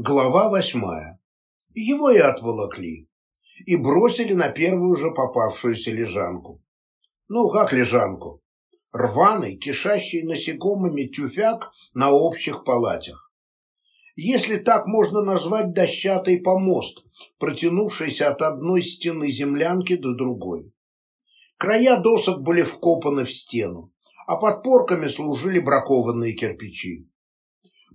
Глава восьмая. Его и отволокли. И бросили на первую же попавшуюся лежанку. Ну, как лежанку? Рваный, кишащий насекомыми тюфяк на общих палатях. Если так можно назвать дощатый помост, протянувшийся от одной стены землянки до другой. Края досок были вкопаны в стену, а подпорками служили бракованные кирпичи.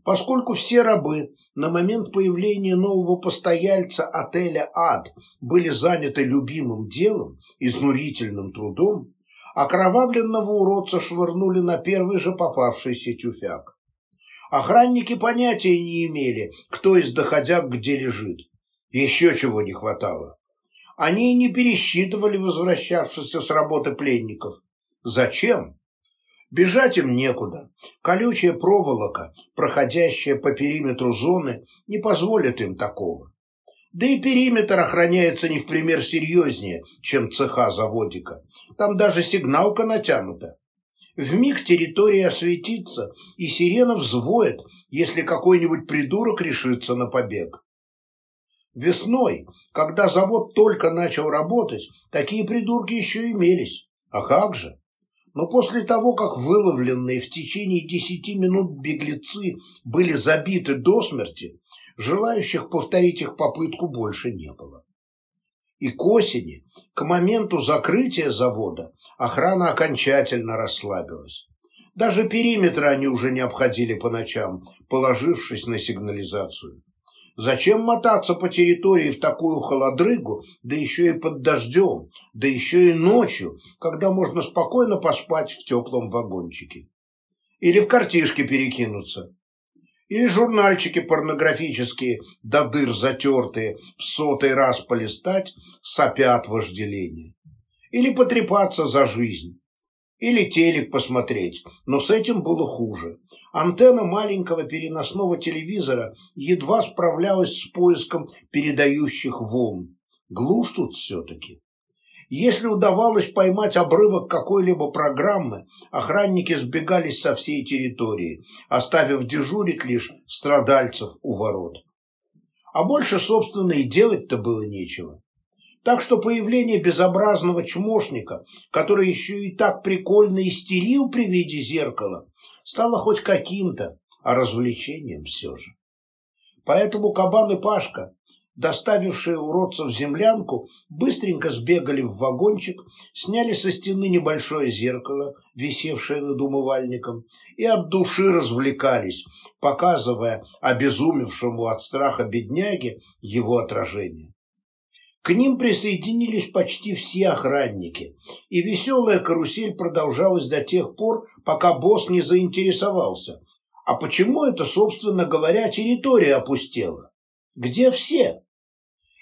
Поскольку все рабы на момент появления нового постояльца отеля «Ад» были заняты любимым делом, изнурительным трудом, окровавленного уродца швырнули на первый же попавшийся тюфяк. Охранники понятия не имели, кто из доходяг где лежит. Еще чего не хватало. Они и не пересчитывали возвращавшихся с работы пленников. Зачем? Бежать им некуда. Колючая проволока, проходящая по периметру зоны, не позволит им такого. Да и периметр охраняется не в пример серьезнее, чем цеха заводика. Там даже сигналка натянута. В миг территория осветится, и сирена взвоет, если какой-нибудь придурок решится на побег. Весной, когда завод только начал работать, такие придурки еще имелись. А как же? Но после того, как выловленные в течение десяти минут беглецы были забиты до смерти, желающих повторить их попытку больше не было. И к осени, к моменту закрытия завода, охрана окончательно расслабилась. Даже периметр они уже не обходили по ночам, положившись на сигнализацию. Зачем мотаться по территории в такую холодрыгу, да еще и под дождем, да еще и ночью, когда можно спокойно поспать в теплом вагончике? Или в картишке перекинуться? Или журнальчики порнографические, до дыр затертые, в сотый раз полистать, сопя от вожделения? Или потрепаться за жизнь? Или телек посмотреть, но с этим было хуже. Антенна маленького переносного телевизора едва справлялась с поиском передающих волн. Глушь тут все-таки. Если удавалось поймать обрывок какой-либо программы, охранники сбегались со всей территории, оставив дежурить лишь страдальцев у ворот. А больше, собственно, и делать-то было нечего. Так что появление безобразного чмошника, который еще и так прикольно истерил при виде зеркала, стало хоть каким-то, а развлечением все же. Поэтому Кабан и Пашка, доставившие уродца в землянку, быстренько сбегали в вагончик, сняли со стены небольшое зеркало, висевшее над умывальником, и от души развлекались, показывая обезумевшему от страха бедняге его отражение. К ним присоединились почти все охранники, и веселая карусель продолжалась до тех пор, пока босс не заинтересовался. А почему это, собственно говоря, территория опустела? Где все?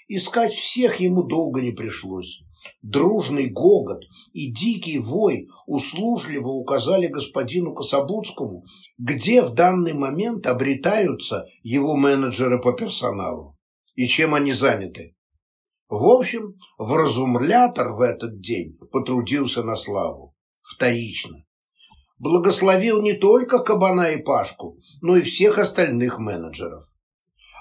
Искать всех ему долго не пришлось. Дружный гогот и дикий вой услужливо указали господину Кособудскому, где в данный момент обретаются его менеджеры по персоналу и чем они заняты. В общем, вразумлятор в этот день потрудился на славу. Вторично. Благословил не только Кабана и Пашку, но и всех остальных менеджеров.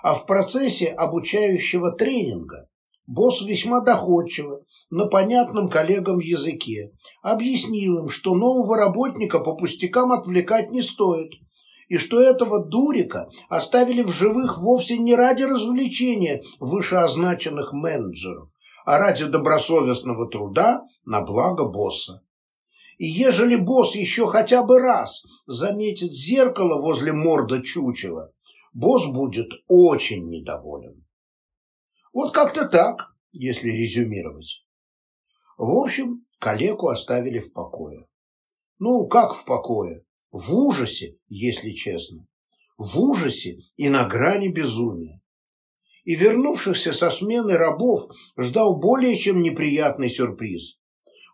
А в процессе обучающего тренинга босс весьма доходчиво, на понятном коллегам языке, объяснил им, что нового работника по пустякам отвлекать не стоит – и что этого дурика оставили в живых вовсе не ради развлечения вышеозначенных менеджеров, а ради добросовестного труда на благо босса. И ежели босс еще хотя бы раз заметит зеркало возле морда чучела, босс будет очень недоволен. Вот как-то так, если резюмировать. В общем, калеку оставили в покое. Ну, как в покое? В ужасе, если честно. В ужасе и на грани безумия. И вернувшихся со смены рабов ждал более чем неприятный сюрприз.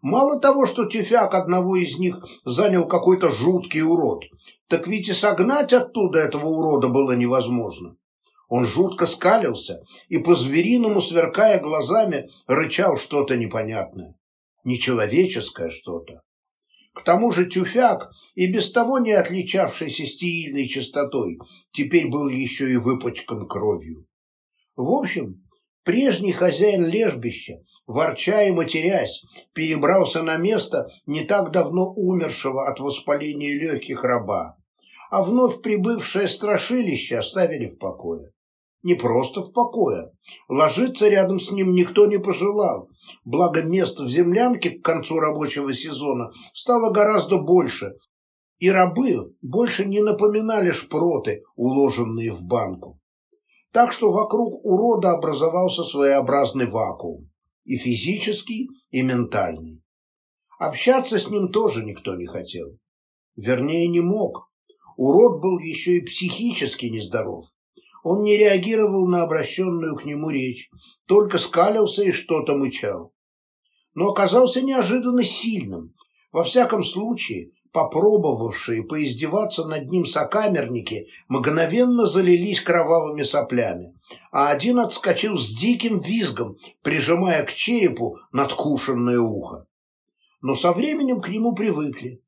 Мало того, что тюфяк одного из них занял какой-то жуткий урод, так ведь и согнать оттуда этого урода было невозможно. Он жутко скалился и по-звериному, сверкая глазами, рычал что-то непонятное. Нечеловеческое что-то. К тому же тюфяк, и без того не отличавшийся стерильной чистотой, теперь был еще и выпачкан кровью. В общем, прежний хозяин лежбища, ворча и матерясь, перебрался на место не так давно умершего от воспаления легких раба, а вновь прибывшее страшилище оставили в покое не просто в покое. Ложиться рядом с ним никто не пожелал, благо мест в землянке к концу рабочего сезона стало гораздо больше, и рабы больше не напоминали шпроты, уложенные в банку. Так что вокруг урода образовался своеобразный вакуум, и физический, и ментальный. Общаться с ним тоже никто не хотел. Вернее, не мог. Урод был еще и психически нездоров. Он не реагировал на обращенную к нему речь, только скалился и что-то мычал. Но оказался неожиданно сильным. Во всяком случае, попробовавшие поиздеваться над ним сокамерники мгновенно залились кровавыми соплями, а один отскочил с диким визгом, прижимая к черепу надкушенное ухо. Но со временем к нему привыкли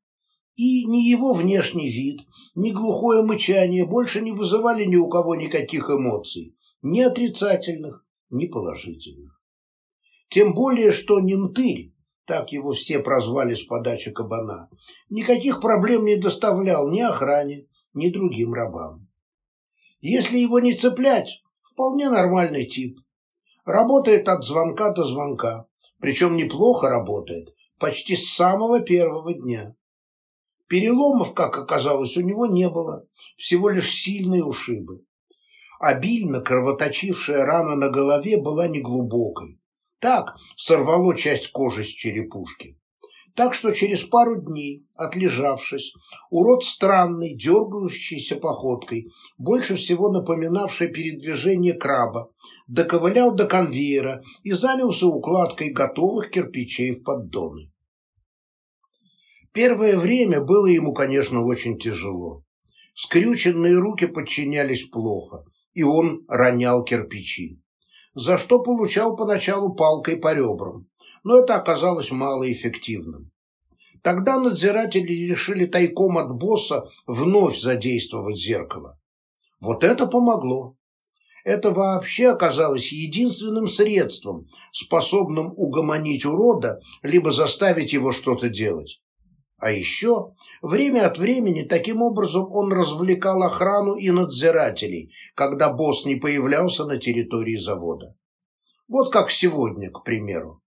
и ни его внешний вид, ни глухое мычание больше не вызывали ни у кого никаких эмоций, ни отрицательных, ни положительных. Тем более, что Немтырь, так его все прозвали с подачи кабана, никаких проблем не доставлял ни охране, ни другим рабам. Если его не цеплять, вполне нормальный тип. Работает от звонка до звонка, причем неплохо работает, почти с самого первого дня. Переломов, как оказалось, у него не было, всего лишь сильные ушибы. Обильно кровоточившая рана на голове была неглубокой. Так сорвало часть кожи с черепушки. Так что через пару дней, отлежавшись, урод странной, дергающейся походкой, больше всего напоминавший передвижение краба, доковылял до конвейера и занялся укладкой готовых кирпичей в поддоны. Первое время было ему, конечно, очень тяжело. Скрюченные руки подчинялись плохо, и он ронял кирпичи, за что получал поначалу палкой по ребрам, но это оказалось малоэффективным. Тогда надзиратели решили тайком от босса вновь задействовать зеркало. Вот это помогло. Это вообще оказалось единственным средством, способным угомонить урода, либо заставить его что-то делать. А еще время от времени таким образом он развлекал охрану и надзирателей, когда босс не появлялся на территории завода. Вот как сегодня, к примеру.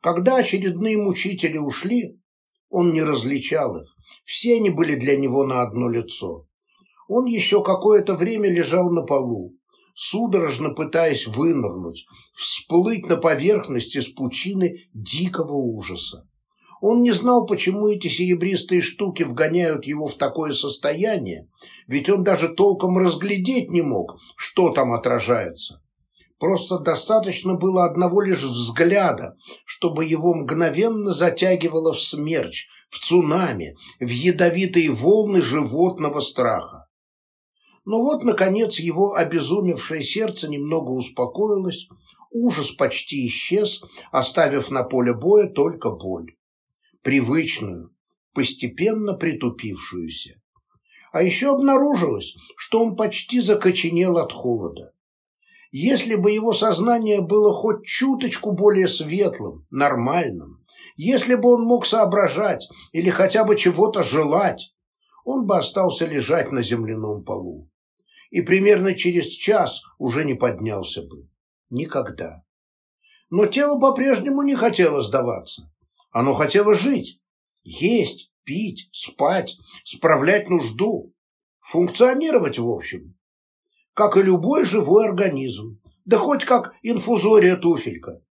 Когда очередные мучители ушли, он не различал их. Все они были для него на одно лицо. Он еще какое-то время лежал на полу, судорожно пытаясь вынырнуть, всплыть на поверхность из пучины дикого ужаса. Он не знал, почему эти серебристые штуки вгоняют его в такое состояние, ведь он даже толком разглядеть не мог, что там отражается. Просто достаточно было одного лишь взгляда, чтобы его мгновенно затягивало в смерч, в цунами, в ядовитые волны животного страха. Но вот, наконец, его обезумевшее сердце немного успокоилось, ужас почти исчез, оставив на поле боя только боль привычную, постепенно притупившуюся. А еще обнаружилось, что он почти закоченел от холода. Если бы его сознание было хоть чуточку более светлым, нормальным, если бы он мог соображать или хотя бы чего-то желать, он бы остался лежать на земляном полу. И примерно через час уже не поднялся бы. Никогда. Но тело по-прежнему не хотело сдаваться. Оно хотело жить, есть, пить, спать, справлять нужду, функционировать в общем. Как и любой живой организм, да хоть как инфузория туфелька.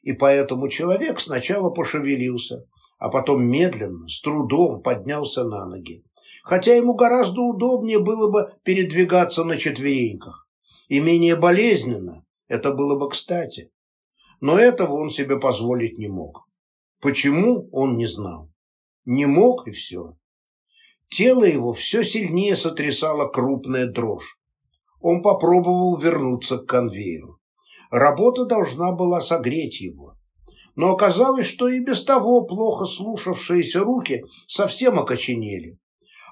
И поэтому человек сначала пошевелился, а потом медленно, с трудом поднялся на ноги. Хотя ему гораздо удобнее было бы передвигаться на четвереньках. И менее болезненно, это было бы кстати. Но этого он себе позволить не мог. Почему, он не знал. Не мог и все. Тело его все сильнее сотрясала крупная дрожь. Он попробовал вернуться к конвейеру. Работа должна была согреть его. но оказалось, что и без того плохо слушавшиеся руки совсем окоченели,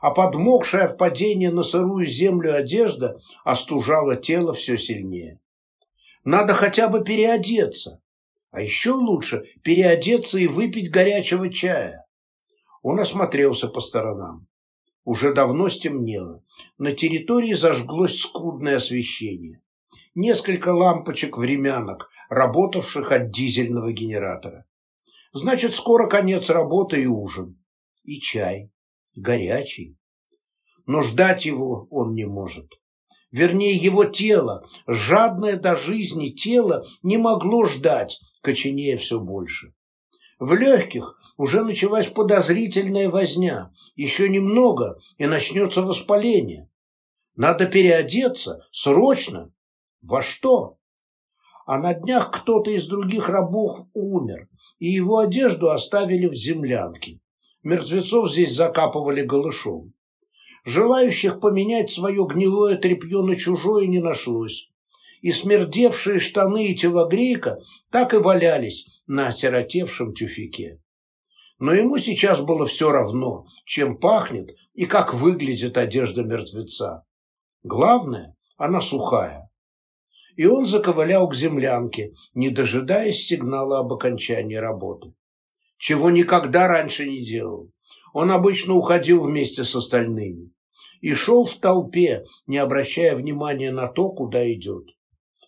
а подмокшая от падения на сырую землю одежда остужала тело все сильнее. Надо хотя бы переодеться, а еще лучше переодеться и выпить горячего чая. Он осмотрелся по сторонам. Уже давно стемнело. На территории зажглось скудное освещение. Несколько лампочек-времянок, работавших от дизельного генератора. Значит, скоро конец работы и ужин. И чай. Горячий. Но ждать его он не может. Вернее, его тело, жадное до жизни тело, не могло ждать, коченея все больше. В легких уже началась подозрительная возня. Еще немного, и начнется воспаление. Надо переодеться, срочно. Во что? А на днях кто-то из других рабов умер, и его одежду оставили в землянке. Мертвецов здесь закапывали голышом. Желающих поменять свое гнилое тряпье на чужое не нашлось и смердевшие штаны и телогрейка так и валялись на осиротевшем тюфике. Но ему сейчас было все равно, чем пахнет и как выглядит одежда мертвеца. Главное, она сухая. И он заковылял к землянке, не дожидаясь сигнала об окончании работы. Чего никогда раньше не делал. Он обычно уходил вместе с остальными и шел в толпе, не обращая внимания на то, куда идет.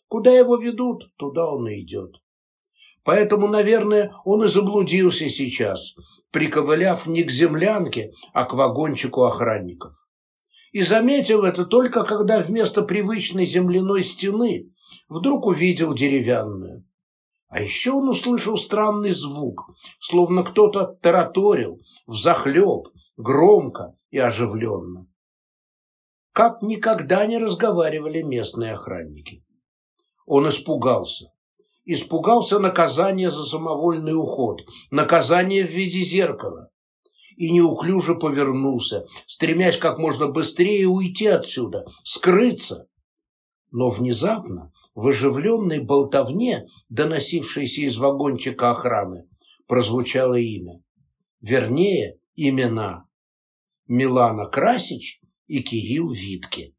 Куда его ведут, туда он и идет. Поэтому, наверное, он и заблудился сейчас, приковыляв не к землянке, а к вагончику охранников. И заметил это только когда вместо привычной земляной стены вдруг увидел деревянную. А еще он услышал странный звук, словно кто-то тараторил, взахлеб, громко и оживленно. Как никогда не разговаривали местные охранники. Он испугался. Испугался наказания за самовольный уход, наказания в виде зеркала. И неуклюже повернулся, стремясь как можно быстрее уйти отсюда, скрыться. Но внезапно, в оживленной болтовне, доносившейся из вагончика охраны, прозвучало имя. Вернее, имена. Милана Красич и Кирилл Витке.